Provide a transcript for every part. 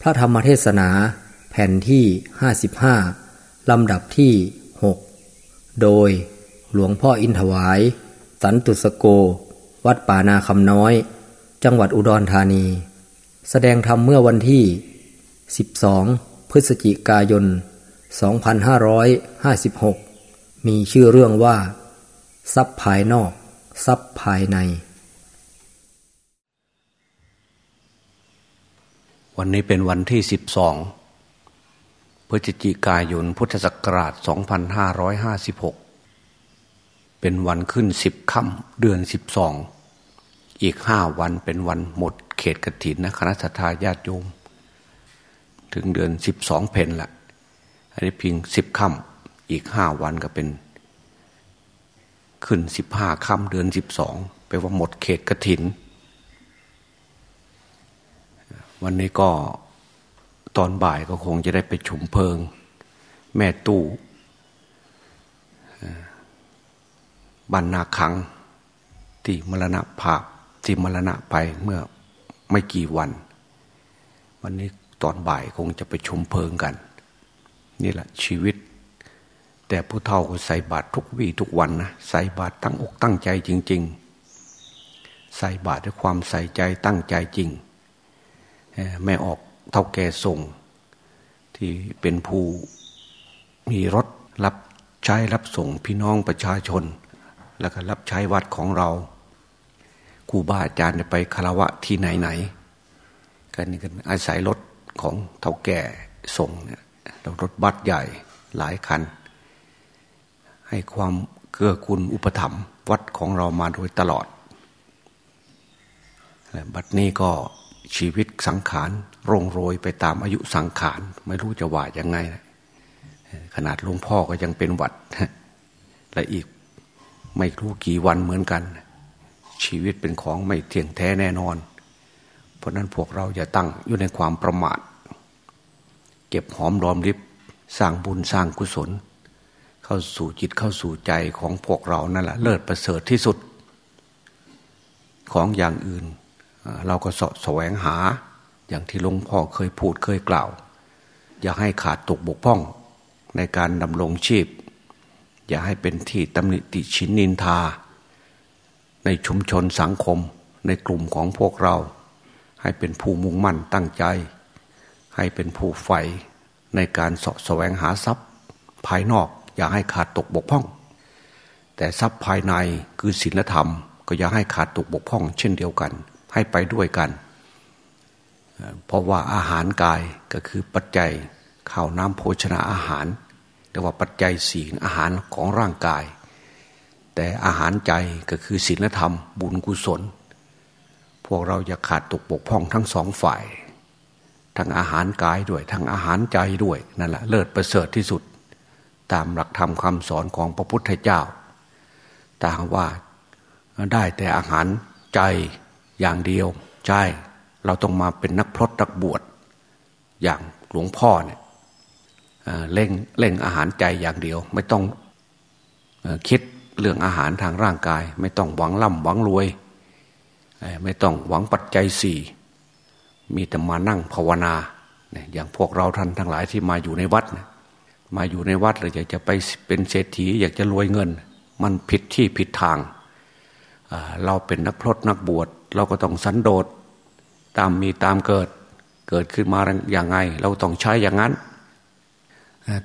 พระธรรมเทศนาแผ่นที่ 55 ลำดับที่ 6 โดยหลวงพ่ออินถวาย สันตุสโก วัดป่านาคำน้อย จังหวัดอุดรธานี แสดงธรรมเมื่อวันที่ 12 พฤศจิกายน 2556 มีชื่อเรื่องว่า ทรัพย์ภายนอก ทรัพย์ภายใน วันนี้เป็นวันที่12พฤศจิกายนพุทธศักราช 2556 เป็นวันขึ้นสิบค่ำเดือน12อีกห้าวันเป็นวันหมดเขตกระถินนะคณะทาญาติโยม ถึงเดือน12เพนละอันนี้เพียงสิบค่ำอีกห้าวันก็เป็น ขึ้นสิบห้าค่ำเดือน12แปลว่าหมดเขตกระถิน วันนี้ก็ตอนบ่ายก็คงจะได้ไปชุมเพลิง แม่ตู้บรรนาคัง ที่มรณะภาพที่มรณะไปเมื่อไม่กี่วัน วันนี้ตอนบ่ายคงจะไปชุมเพลิงกัน นี่แหละชีวิต แต่ผู้เฒ่าก็ใส่บาตรทุกวี่ทุกวันนะใส่บาตรตั้งอกตั้งใจจริง ๆ ใส่บาตรด้วยความใส่ใจตั้งใจจริง แม่ออกเท่าแก่ส่ง ที่เป็นผู้มีรถรับใช้รับส่งพี่น้องประชาชน แล้วก็รับใช้วัดของเราครูบาอาจารย์ไปคารวะที่ไหนไหนกันนี่กันอาศัยรถของเท่าแก่ส่งเนี่ยรถบัสใหญ่หลายคัน ให้ความเกื้อกูลอุปถัมภ์วัดของเรามาโดยตลอด บัดนี้ก็ ชีวิตสังขารร่งโรยไปตามอายุสังขาร ไม่รู้จะว่ายังไง ขนาดหลวงพ่อก็ยังเป็นหวัด และอีกไม่รู้กี่วันเหมือนกัน ชีวิตเป็นของไม่เที่ยงแท้แน่นอน เพราะนั้นพวกเราอย่าตั้งอยู่ในความประมาท เก็บหอมรอมริบสร้างบุญสร้างกุศล เข้าสู่จิตเข้าสู่ใจของพวกเรานั่นแหละเลิศประเสริฐที่สุด ของอย่างอื่น เราก็สะแสวงหา อย่างที่หลวงพ่อเคยพูดเคยกล่าว อย่าให้ขาดตกบกพร่องในการดำรงชีพ อย่าให้เป็นที่ตำหนิติชินนินทา ในชุมชนสังคมในกลุ่มของพวกเรา ให้เป็นผู้มุ่งมั่นตั้งใจ ให้เป็นผู้ใฝ่ในการสะแสวงหาทรัพย์ ภายนอกอย่าให้ขาดตกบกพร่อง แต่ทรัพย์ภายในคือศีลธรรม ก็อย่าให้ขาดตกบกพร่อง เช่นเดียวกัน ให้ไปด้วยกัน เพราะว่าอาหารกายก็คือปัจจัยข้าวน้ำโภชนาอาหารเรียกว่าปัจจัยสี่อาหารของร่างกาย แต่อาหารใจก็คือศีลธรรม บุญกุศล พวกเราอย่าขาดตกบกพร่องทั้งสองฝ่ายทั้งอาหารกายด้วยทั้งอาหารใจด้วยนั่นแหละเลิศประเสริฐที่สุด ตามหลักธรรมคำสอนของพระพุทธเจ้าต่างว่าได้แต่อาหารใจ อย่างเดียว ใช่ เราต้องมาเป็นนักพรตนักบวชอย่างหลวงพ่อเนี่ยเล่งเล่งอาหารใจอย่างเดียว ไม่ต้องคิดเรื่องอาหารทางร่างกาย ไม่ต้องหวังล่ำหวังรวย ไม่ต้องหวังปัจจัยสี่มีแต่มานั่งภาวนาอย่างพวกเราท่านทั้งหลายที่มาอยู่ในวัดมาอยู่ในวัดเลยอยากจะไปเป็นเศรษฐี อยากจะรวยเงิน มันผิดที่ผิดทาง เราเป็นนักพรตนักบวช เราก็ต้องสันโดษตามมีตามเกิด เกิดขึ้นมาอย่างไง เราต้องใช้อย่างนั้น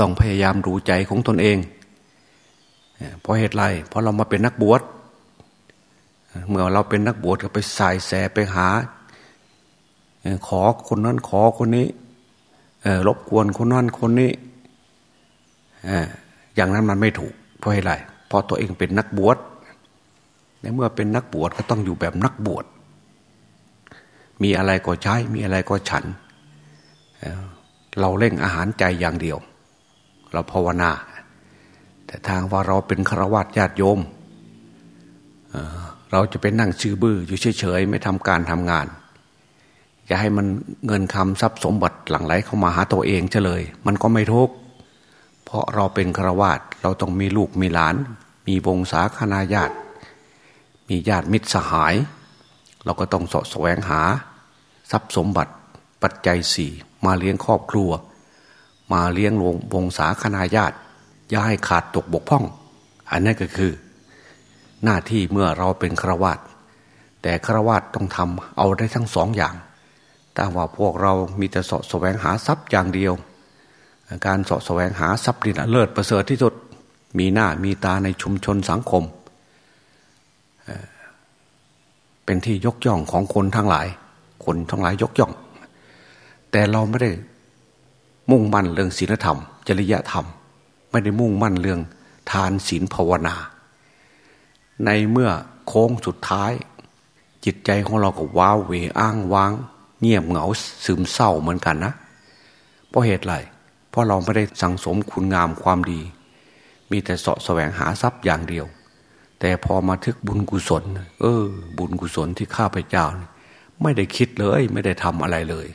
ต้องพยายามรู้ใจของตนเองเพราะเหตุไรเพราะเรามาเป็นนักบวชเมื่อเราเป็นนักบวชก็ไปสายแสไปหา ขอคนนั้นขอคนนี้รบกวนคนนั้นคนนี้อย่างนั้นมันไม่ถูกเพราะเหตุไรเพราะตัวเองเป็นนักบวช ในเมื่อเป็นนักบวชก็ต้องอยู่แบบนักบวช มีอะไรก็ใช้ มีอะไรก็ฉัน เราเร่งอาหารใจอย่างเดียว เราภาวนา แต่ทางว่าเราเป็นฆราวาสญาติโยม เราจะเป็นนั่งชื่อบื้ออยู่เฉยๆ ไม่ทำการทำงาน จะให้มันเงินคำทรัพย์สมบัติหลั่งไหลเข้ามาหาตัวเองเฉลย มันก็ไม่ทุกเพราะเราเป็นฆราวาสเราต้องมีลูกมีหลาน มีวงศาคณาญาติ มีญาติมิตรสหาย เราก็ต้องสะแสวงหา ทรัพย์สมบัติปัจจัยสี่มาเลี้ยงครอบครัว มาเลี้ยงวงวงศาคณาญาติอย่าให้ขาดตกบกพร่อง อันนั้นก็คือ หน้าที่เมื่อเราเป็นฆราวาสแต่ฆราวาสต้องทำเอาได้ทั้งสองอย่างแต่ว่าพวกเรามีแต่สาะแสวงหาทรัพย์อย่างเดียว การสาะแสวงหาทรัพย์นี่นะเลิศประเสริฐที่สุดมีหน้ามีตาในชุมชนสังคม เป็นที่ยกย่องของคนทั้งหลาย คนทั้งหลายยกย่อง แต่เราไม่ได้มุ่งมั่นเรื่องศีลธรรม จริยธรรม ไม่ได้มุ่งมั่นเรื่องทานศีลภาวนา ในเมื่อโค้งสุดท้าย จิตใจของเราก็ว้าเวอ้างว้าง เงียบเหงาซึมเศร้าเหมือนกันนะ เพราะเหตุไรเพราะเราไม่ได้สังสมคุณงามความดี มีแต่เสาะแสวงหาทรัพย์อย่างเดียว แต่พอมาทึกบุญกุศล เออ บุญกุศลที่ข้าพเจ้า ไม่ได้คิดเลย ไม่ได้ทำอะไรเลย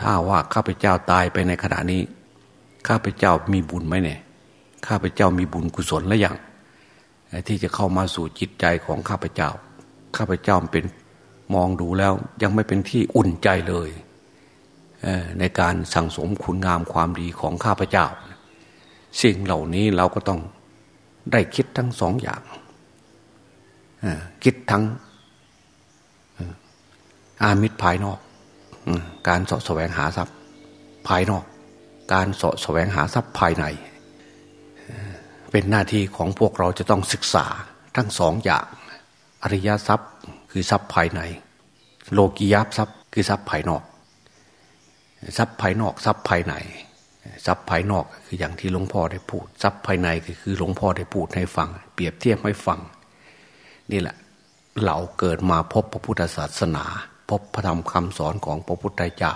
ถ้าว่าข้าพเจ้าตายไปในขณะนี้ ข้าพเจ้ามีบุญไหมเนี่ย ข้าพเจ้ามีบุญกุศลแล้วยังที่จะเข้ามาสู่จิตใจของข้าพเจ้า ข้าพเจ้าเป็นมองดูแล้ว ยังไม่เป็นที่อุ่นใจเลยในการสั่งสมคุณงามความดีของข้าพเจ้า สิ่งเหล่านี้เราก็ต้อง ได้คิดทั้งสองอย่างคิดทั้งอามิตรภายนอก การสาะแสวงหาทรัพย์ภายนอก การสาะแสวงหาทรัพย์ภายใน เป็นหน้าที่ของพวกเราจะต้องศึกษาทั้งสองอย่าง อริยทรัพย์คือทรัพย์ภายใน โลกียทรัพย์คือทรัพย์ภายนอก ทรัพย์ภายนอกทรัพย์ภายใน ทรัพย์ภายนอกคืออย่างที่หลวงพ่อได้พูดทรัพย์ภายในก็คือหลวงพ่อได้พูดให้ฟัง เปรียบเทียบให้ฟัง นี่แหละ เราเกิดมาพบพระพุทธศาสนา พบพระธรรมคำสอนของพระพุทธเจ้า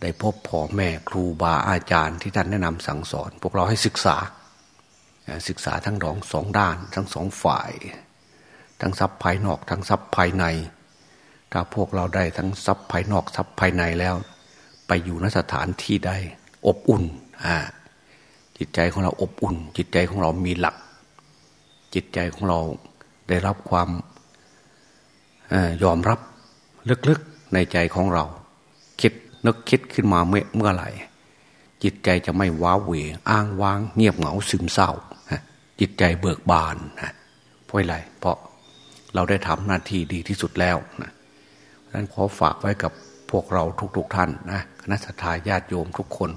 ได้พบพ่อแม่ครูบาอาจารย์ที่ท่านแนะนำสั่งสอน พวกเราให้ศึกษา ศึกษาทั้งสองสองด้าน ทั้งสองฝ่าย ทั้งทรัพย์ภายนอกทั้งทรัพย์ภายใน ถ้าพวกเราได้ทั้งทรัพย์ภายนอกทรัพย์ภายในแล้ว ไปอยู่นสถานที่ได้ อบอุ่นอ่าจิตใจของเราอบอุ่น จิตใจของเรามีหลัก จิตใจของเราได้รับความยอมรับลึกๆในใจของเรา คิดนึกคิดขึ้นมาเมื่อเมื่อไหร่ จิตใจจะไม่ว้าเหวอ้างว้าง เงียบเหงาซึมเศร้าจิตใจเบิกบานเพราะอะไรเพราะเราได้ทำหน้าที่ดีที่สุดแล้วนะนั้นขอฝากไว้กับพวกเราทุกๆทท่านนะคณะสัตยาญาติโยมทุกคน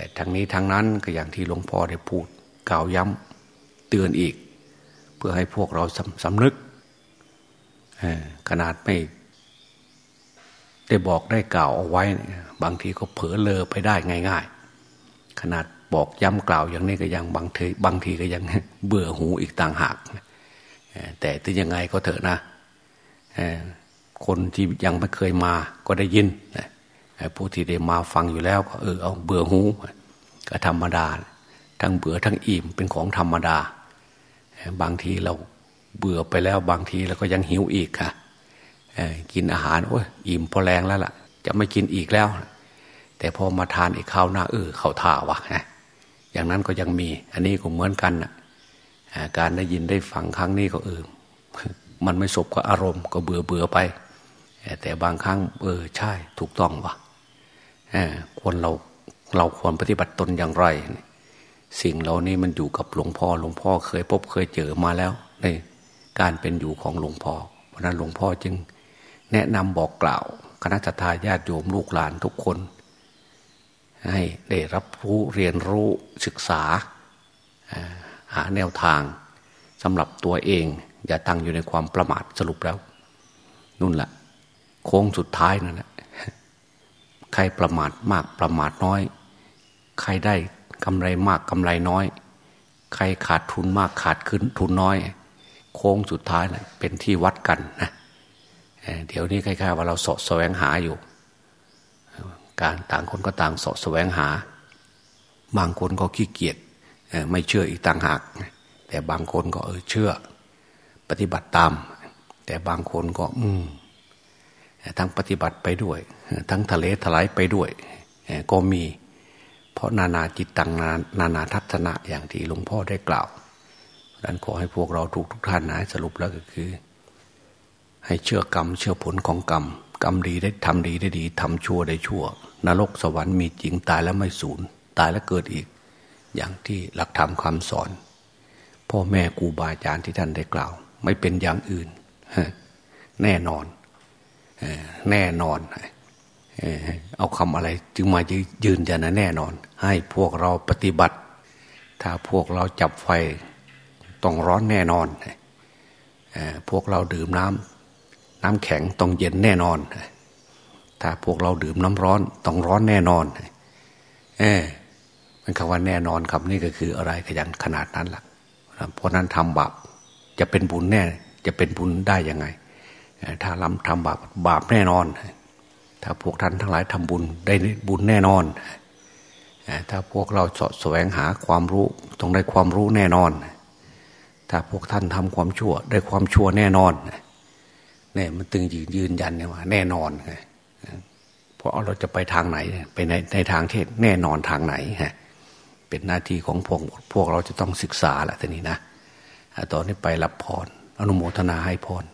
แต่ทั้งนี้ทั้งนั้นก็อย่างที่หลวงพ่อได้พูดกล่าวย้ำเตือนอีก เพื่อให้พวกเราสำนึกขนาดไม่ได้บอกได้กล่าวเอาไว้ บางทีก็เผลอเลอไปได้ง่าย ๆ ขนาดบอกย้ำกล่าวอย่างนี้ก็ยังบางทีบางทีก็ยังเบื่อหูอีกต่างหาก แต่ถึงยังไงก็เถอะนะคนที่ยังไม่เคยมาก็ได้ยิน ผู้ที่ได้มาฟังอยู่แล้วก็เออเอาเบื่อหูก็ธรรมดา ทั้งเบื่อทั้งอิ่มเป็นของธรรมดา บางทีเราเบื่อไปแล้วบางทีเราก็ยังหิวอีกค่ะกินอาหารโอ้ยอิ่มพอแรงแล้วล่ะ จะไม่กินอีกแล้ว แต่พอมาทานอีกข้าวหน้าเออข้าวท่าวะอย่างนั้นก็ยังมี อันนี้ก็เหมือนกันนะการได้ยินได้ฟังครั้งนี้ก็เออมันไม่สบกับอารมณ์ก็เบื่อเบื่อไป แต่บางครั้งเออใช่ถูกต้องวะ ควรเราเราควรปฏิบัติตนอย่างไร สิ่งเหล่านี้มันอยู่กับหลวงพ่อหลวงพ่อเคยพบเคยเจอมาแล้ว ในการเป็นอยู่ของหลวงพ่อ เพราะนั้นหลวงพ่อจึงแนะนำบอกกล่าว คณะทาญาติโยมลูกหลานทุกคน ให้ได้รับรู้เรียนรู้ศึกษา หาแนวทางสำหรับตัวเอง อย่าตั้งอยู่ในความประมาทสรุปแล้วนุ่นละโค้งสุดท้ายนั่นแหละ ใครประมาทมากประมาทน้อย ใครได้กำไรมากกำไรน้อย ใครขาดทุนมากขาดขึ้นทุนน้อย โค้งสุดท้ายนะเป็นที่วัดกันนะเดี๋ยวนี้คล้ายๆว่าเราสาะแสวงหาอยู่ การต่างคนก็ต่างสาะแสวงหา บางคนก็ขี้เกียจไม่เชื่ออีกต่างหาก แต่บางคนก็เออเชื่อ ปฏิบัติตาม แต่บางคนก็ อืม ทั้งปฏิบัติไปด้วย ทั้งทะเลถลายไปด้วย ก็มี เพราะนานาจิตตังนานานาทัศนะอย่างที่หลวงพ่อได้กล่าวดังนั้นขอให้พวกเราทุกทุกท่านนะสรุปแล้วก็คือ ให้เชื่อกรรม เชื่อผลของกรรม กรรมดีได้ทำดีได้ดีทำชั่วได้ชั่ว นรกสวรรค์มีจริงตายแล้วไม่สูญตายแล้วเกิดอีก อย่างที่หลักธรรมคำสอน พ่อแม่ครูบาอาจารย์ที่ท่านได้กล่าว ไม่เป็นอย่างอื่น แน่นอน แน่นอนเอาคำอะไรจึงมายืนยันนะแน่นอน ให้พวกเราปฏิบัติ ถ้าพวกเราจับไฟต้องร้อนแน่นอน พวกเราดื่มน้ำน้ำแข็งต้องเย็นแน่นอน ถ้าพวกเราดื่มน้ำร้อนต้องร้อนแน่นอนเออมันคำว่าแน่นอนคำนี้ก็คืออะไรขยันขนาดนั้นละ่ะเพราะนั้นทำบาปจะเป็นบุญแน่ จะเป็นบุญได้ยังไง ถ้าลำทำบาปบาปแน่นอน ถ้าพวกท่านทั้งหลายทำบุญได้บุญแน่นอน ถ้าพวกเราสะแสวงหาความรู้ต้องได้ความรู้แน่นอน ถ้าพวกท่านทำความชั่ว ได้ความชั่วแน่นอนเนี่ยมันตึงยืนยืนยันเนี่ยว่าแน่นอนไงเพราะเราจะไปทางไหนไปในในทางเทศแน่นอนทางไหนฮะเป็นหน้าที่ของพวกพวกเราจะต้องศึกษาแหละทีนี้นะตอนนี้ไปรับพรอนุโมทนาให้พร